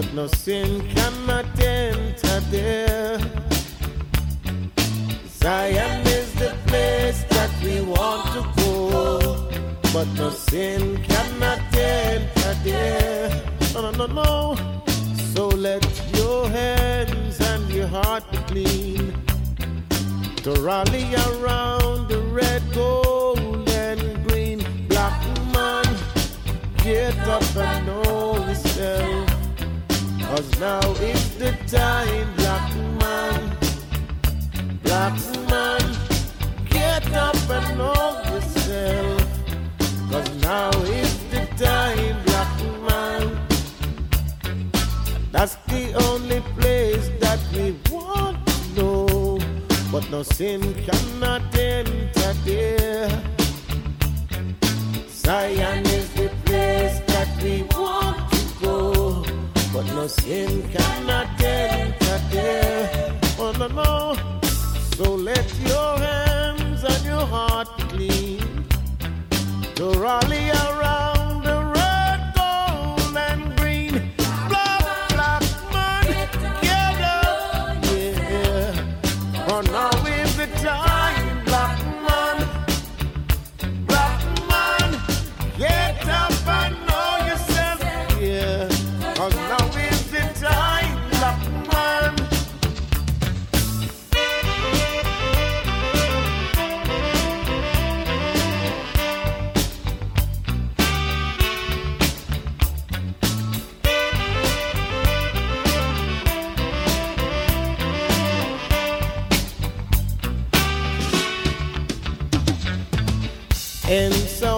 but no sin cannot enter there. Zion is the place that we want to go, but no sin cannot enter there. No, no, no, no. So let your hands and your heart be clean to rally around the red, gold, and green. Black man, get up and know. Cause now is the time, black man. Black man, get up and know yourself. Cause now is the time, black man. That's the only place that we want to know. But no sin cannot enter there. Zion is the place that we sin cannot enter there. Oh no, no. So let your hands and your heart be clean to rally around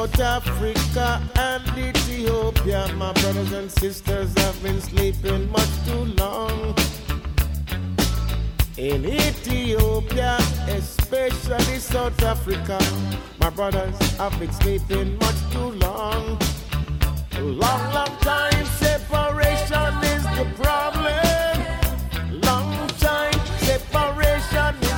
South Africa and Ethiopia, my brothers and sisters have been sleeping much too long. In Ethiopia, especially South Africa, my brothers have been sleeping much too long. Long, long time separation is the problem. Long time separation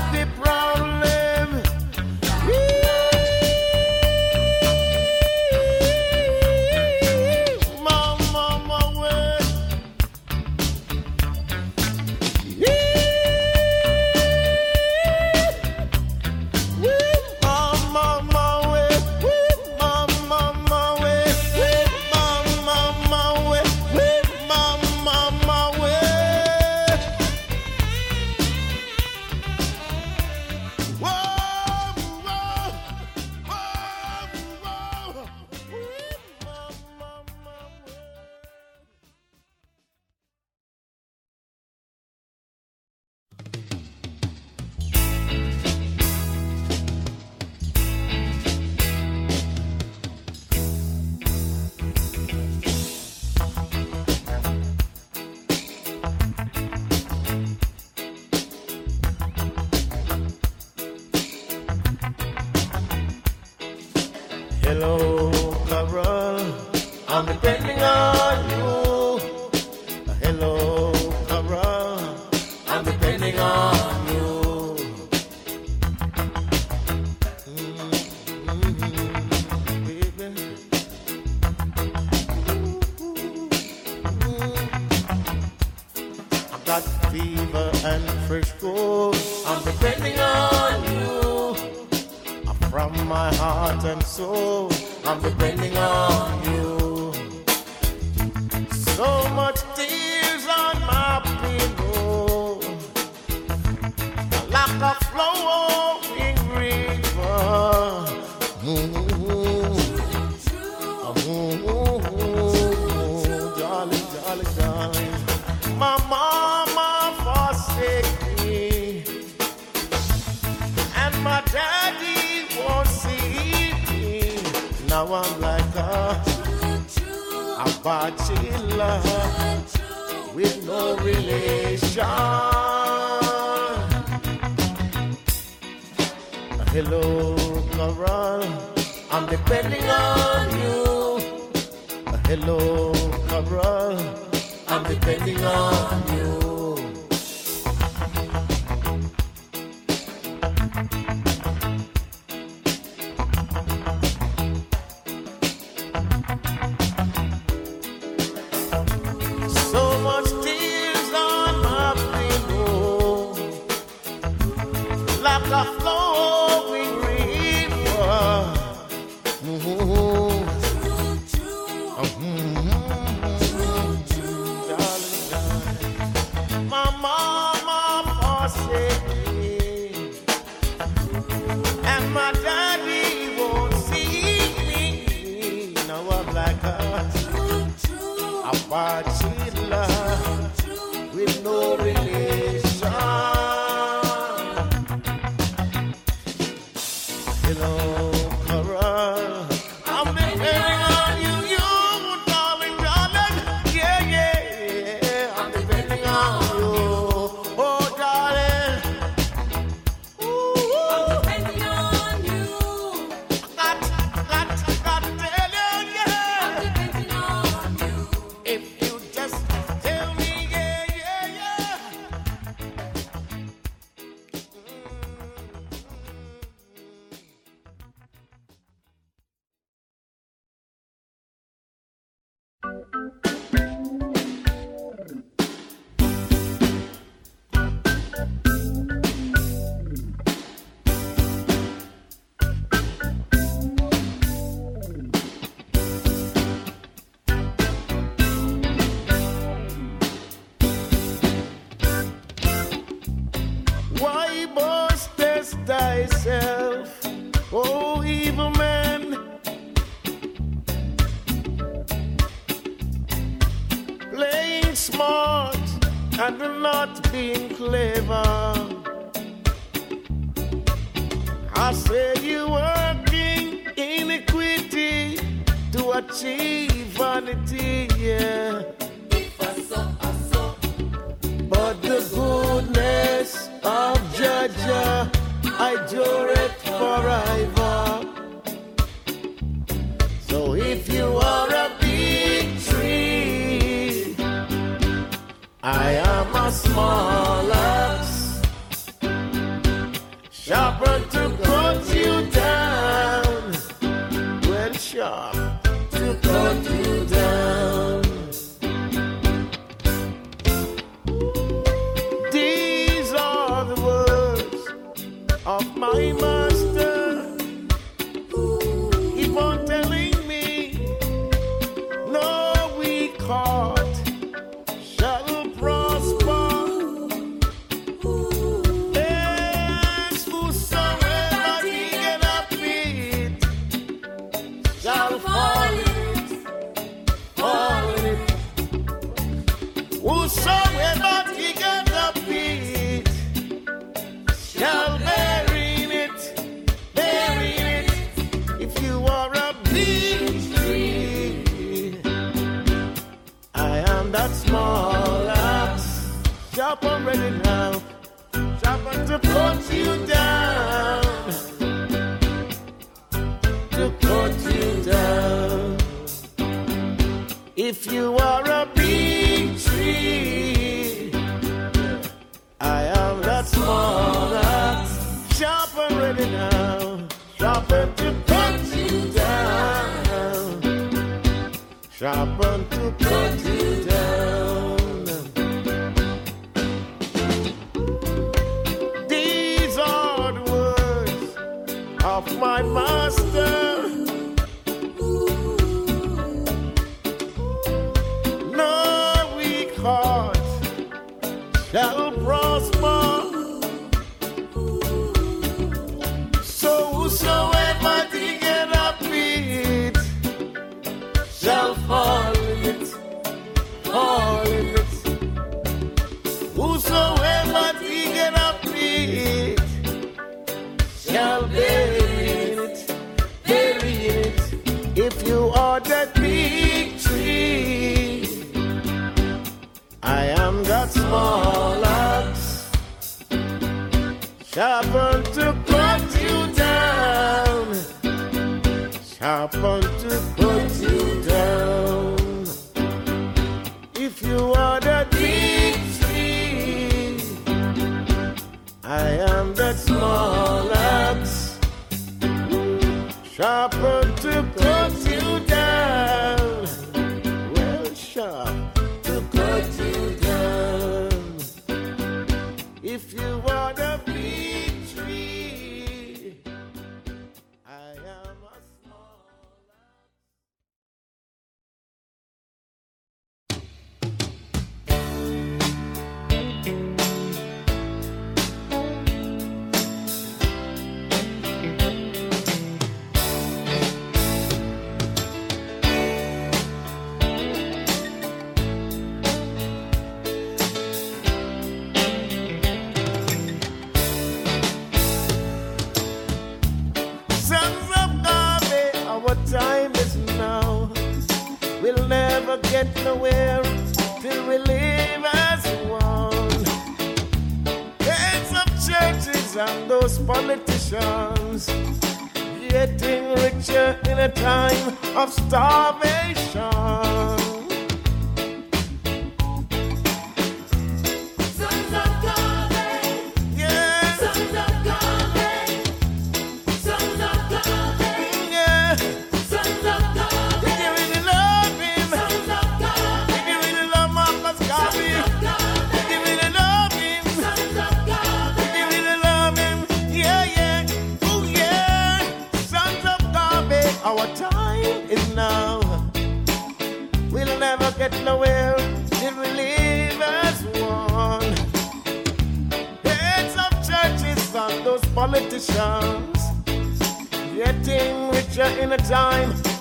depending on you. Hello, Carol. I'm depending on you. Mm. I've got fever and fresh. I'm depending on you. From my heart and soul, I'm depending on you. So much tears a bachelor with no relation. Hello, Carol, I'm depending on you. Hello, Carol, I'm depending on you. So if you are a big tree, I am a small. to put you down. These are the words of my master. No weak heart shall prosper. So whosoever dig it shall fall. Getting richer in a time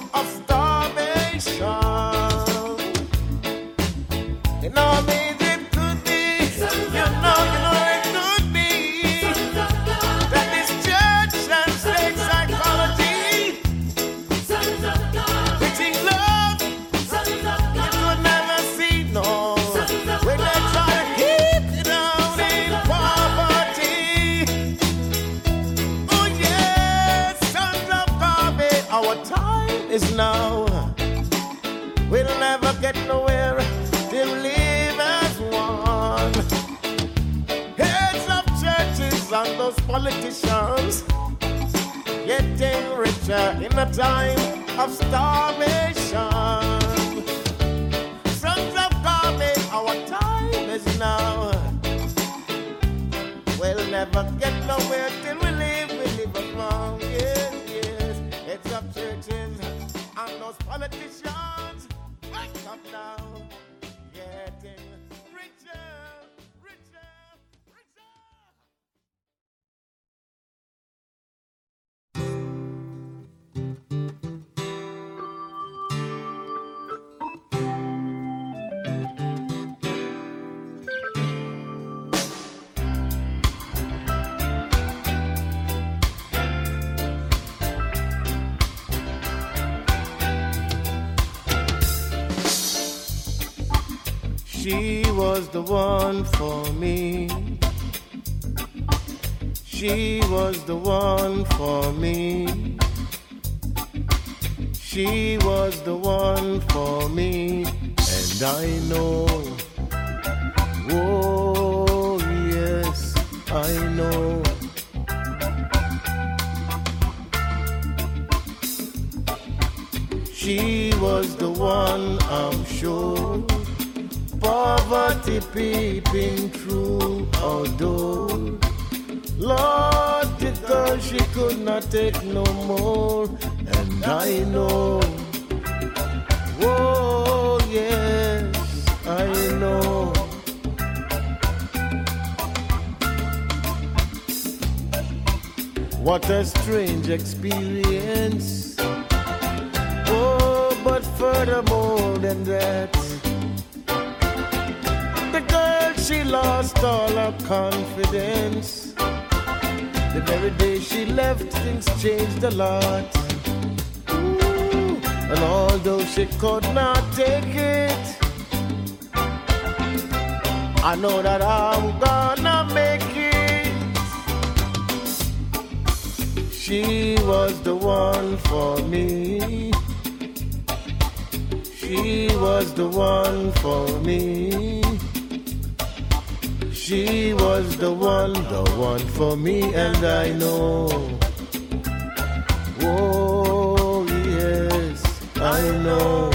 getting in a time of starvation. Sons of Garvey, our time is now. We'll never get nowhere till we live, we live along. Yes, yes. Heads of churches and those politicians, wake up now. She was the one for me. She was the one for me. She was the one for me, and I know. Oh, yes, I know. She was the one, I'm sure poverty peeping through our door. Lord, girl she could not take no more, and I know. Oh, yes, I know. What a strange experience. Oh, but furthermore than that she lost all her confidence. The very day she left, things changed a lot. Ooh, and although she could not take it, I know that I'm gonna make it. She was the one for me. She was the one for me. She was the one, the one for me, and I know. Oh, yes, I know.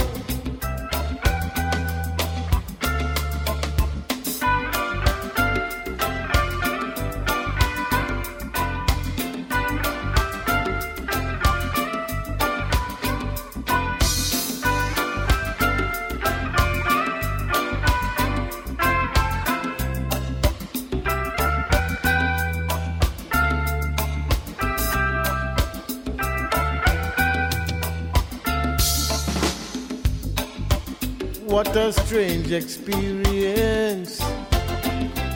Strange experience.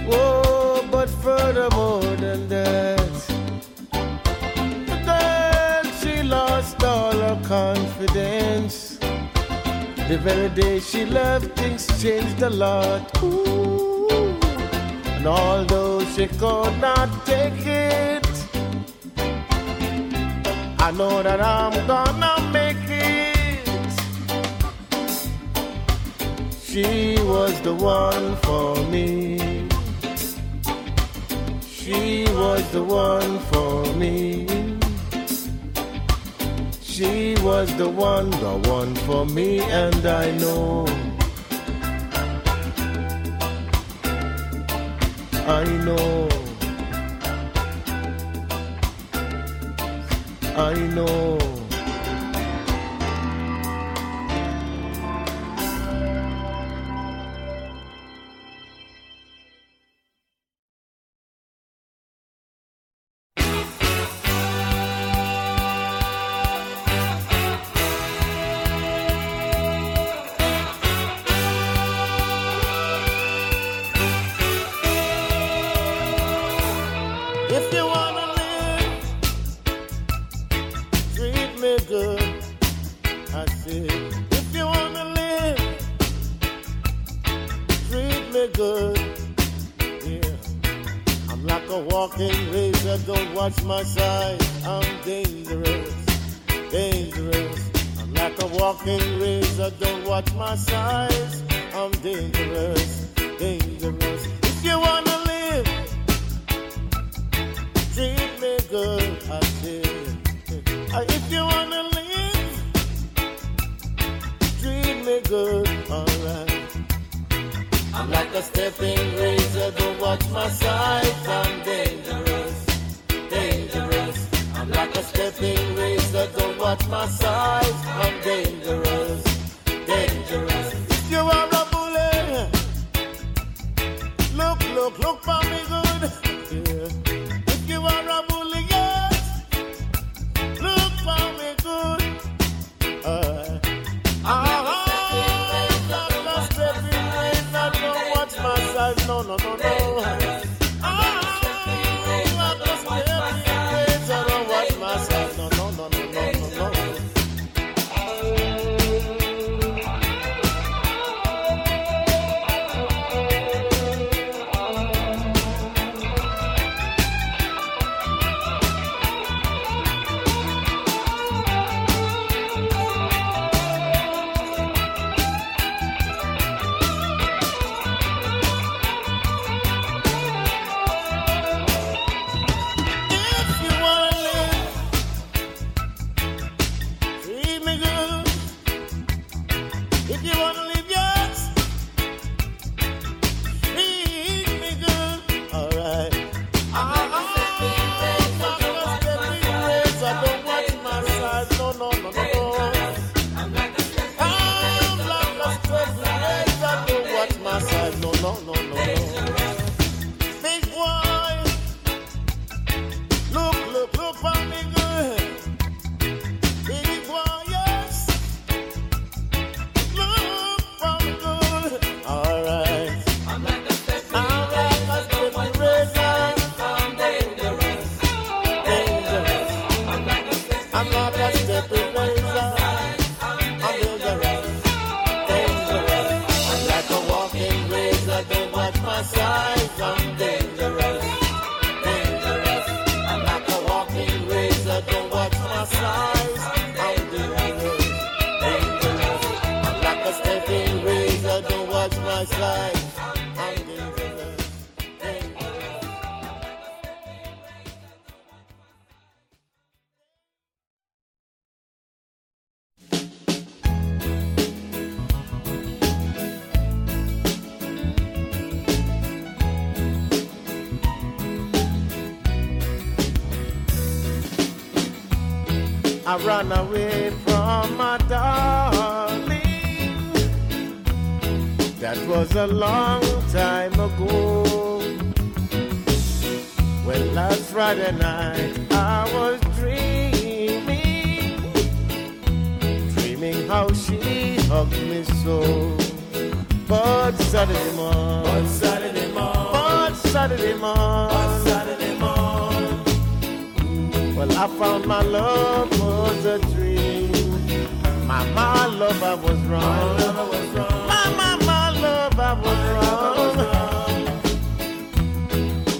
Oh, but furthermore than that, the girl she lost all her confidence. The very day she left, things changed a lot. Ooh. And although she could not take it, I know that I'm gonna She was the one for me. She was the one for me. She was the one, the one for me, and I know. I know. I know. watch my side. I run away from my darling. That was a long time ago. When last Friday night I was dreaming, dreaming how she hugged me so. But Saturday morning, but Saturday morning, but Saturday morning. Well, I found my love was a dream. My, my love, I was wrong. My. My, my, my love, I was wrong.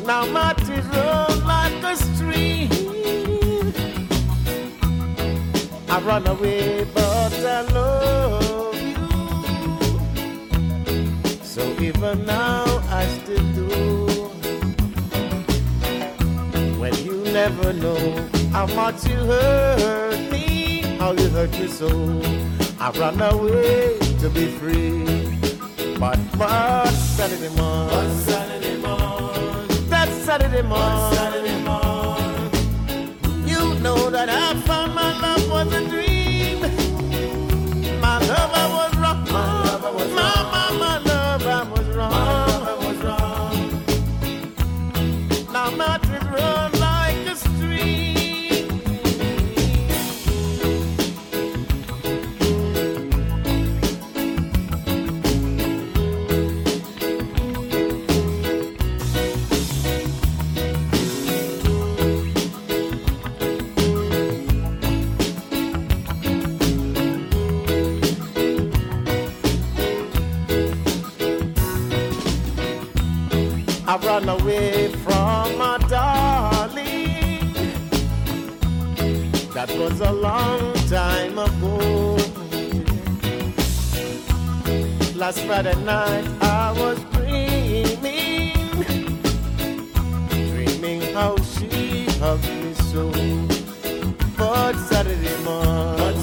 Now my tears run like a stream. I run away, but I love you. So even now never know how much you hurt me, how you hurt me so. I run away to be free. But but Saturday morning, Saturday morning, that Saturday morning, Saturday morning, you know that I found my love was a dream. My love I was I run away from my darling. That was a long time ago. Last Friday night I was dreaming, dreaming how she hugged me so. But Saturday morning,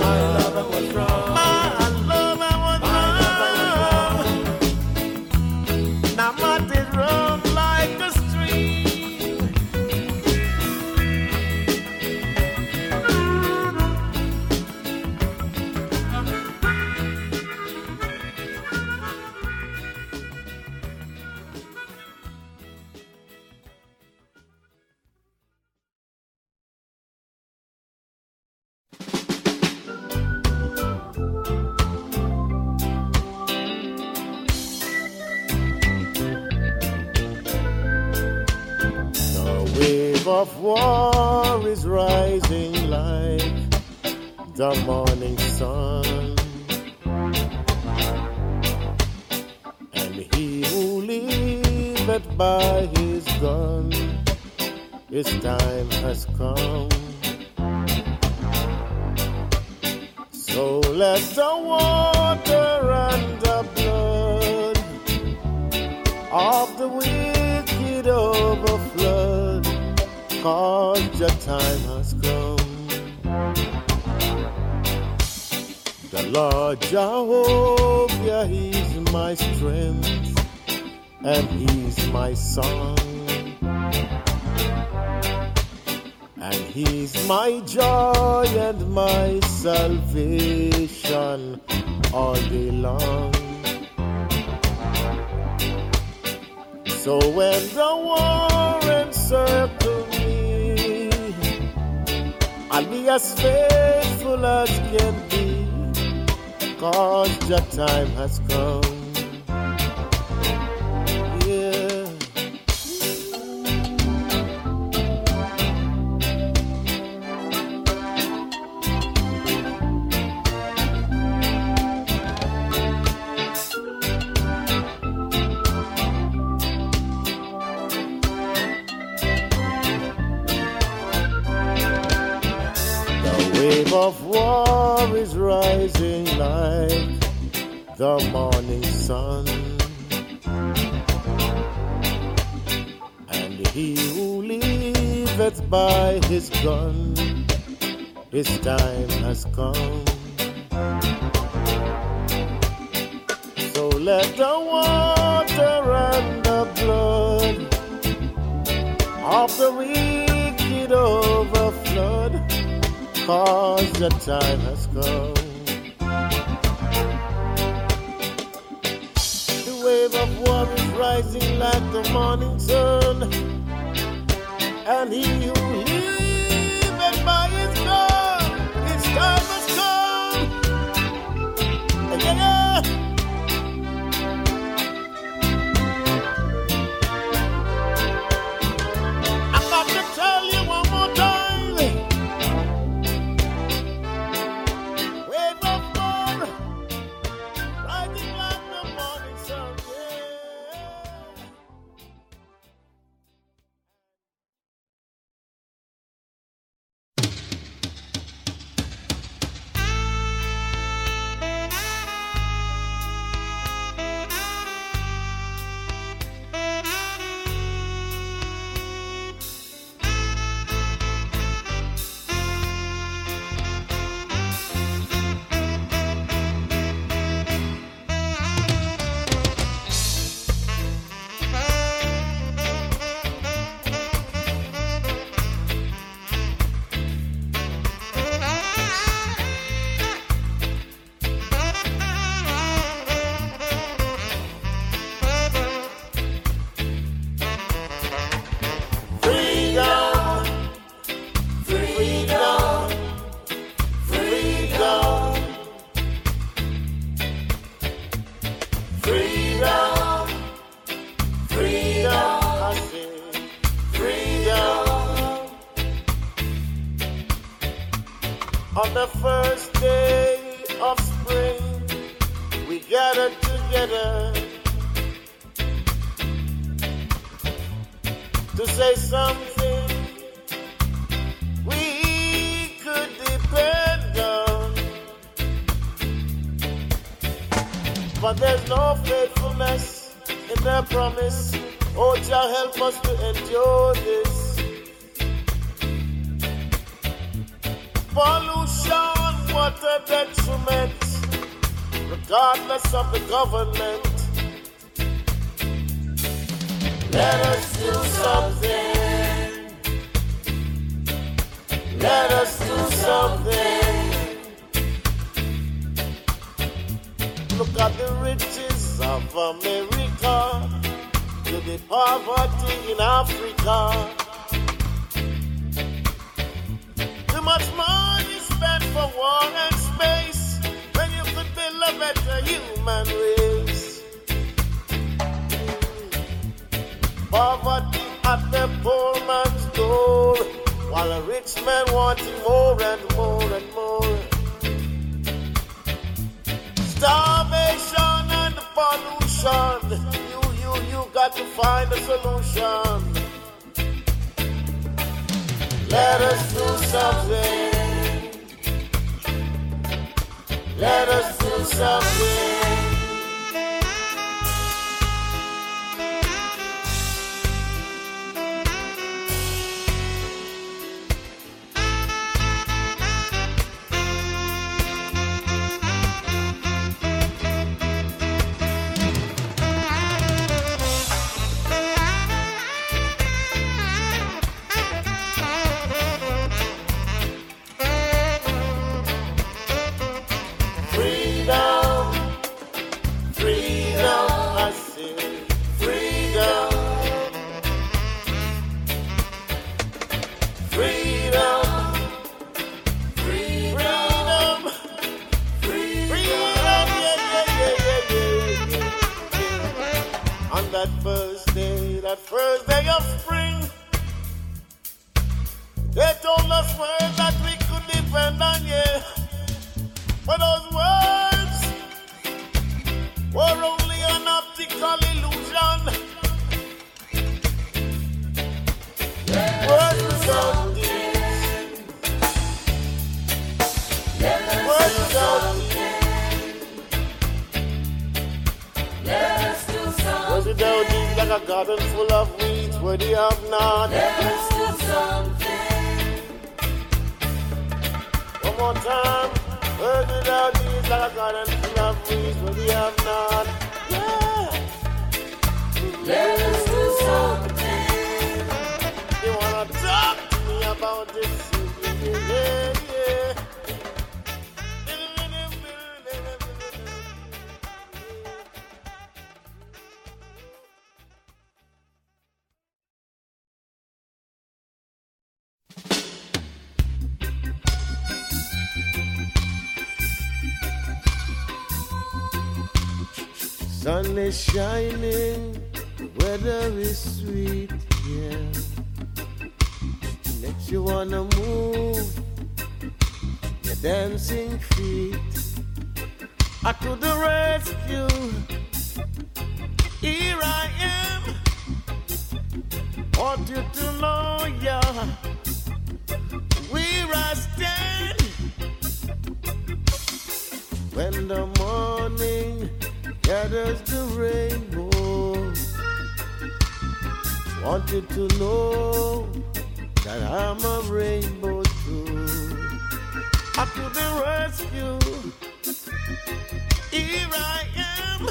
my love was wrong. Of war is rising like the morning sun. And he who liveth by his gun, his time has come. So let the water and the blood of the wicked overflood, cause your time has come. The Lord Jehovah, He's my strength, and He's my song. And He's my joy and my salvation all day long. So when the war I'll be as faithful as can be, cause the time has come. Of war is rising like the morning sun. And he who liveth by his gun, his time has come. So let the water and the blood of the wicked overflood, cause the time has come. The wave of war is rising like the morning sun, and he who liveth by his God, his time has come. Yeah. There's no faithfulness in their promise. Oh, Jah, help us to endure this. Pollution, what a detriment, regardless of the government. Let us do something. Let us do something. Look at the riches of America, to the poverty in Africa. Too much money spent for war and space when you could build a better human race. Poverty at the poor man's door, while a rich man wanting more and more and more. Pollution. You, you, you got to find a solution. Let us do something. Let us do something. On that first day, that first day of spring, they told us words that we could depend on, yeah. But those words like a garden full of weeds where they have none. One more time. Words without deeds like a garden full of weeds where they have none. Yeah. There's still something. You wanna talk to me about this? Yeah, yeah. Sun is shining, the weather is sweet, yeah. Makes you wanna move your dancing feet. I the rescue. Here I am. Want you to know, yeah, where I stand. When the morning gathers the rainbow, want you to know that I'm a rainbow too. I the rescue. Here I am.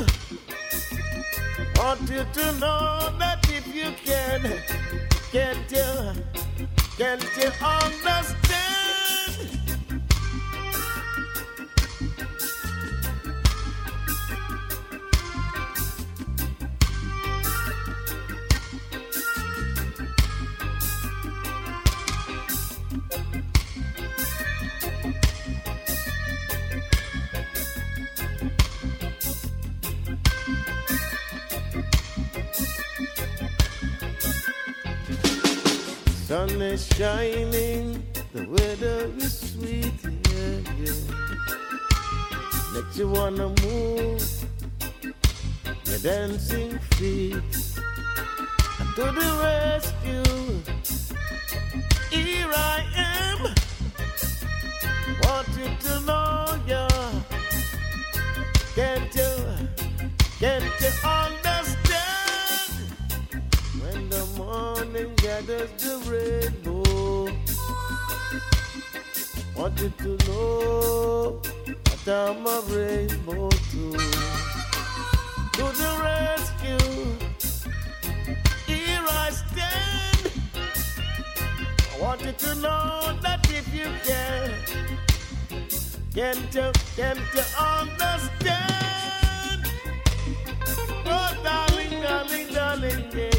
Want you to know that if you can, can't you, can't you understand? Shining, the weather is sweet, yeah, yeah. Makes you wanna move your dancing feet to the rescue. You to know that if you can, can't you, can't you understand? Oh, darling, darling, darling, yeah.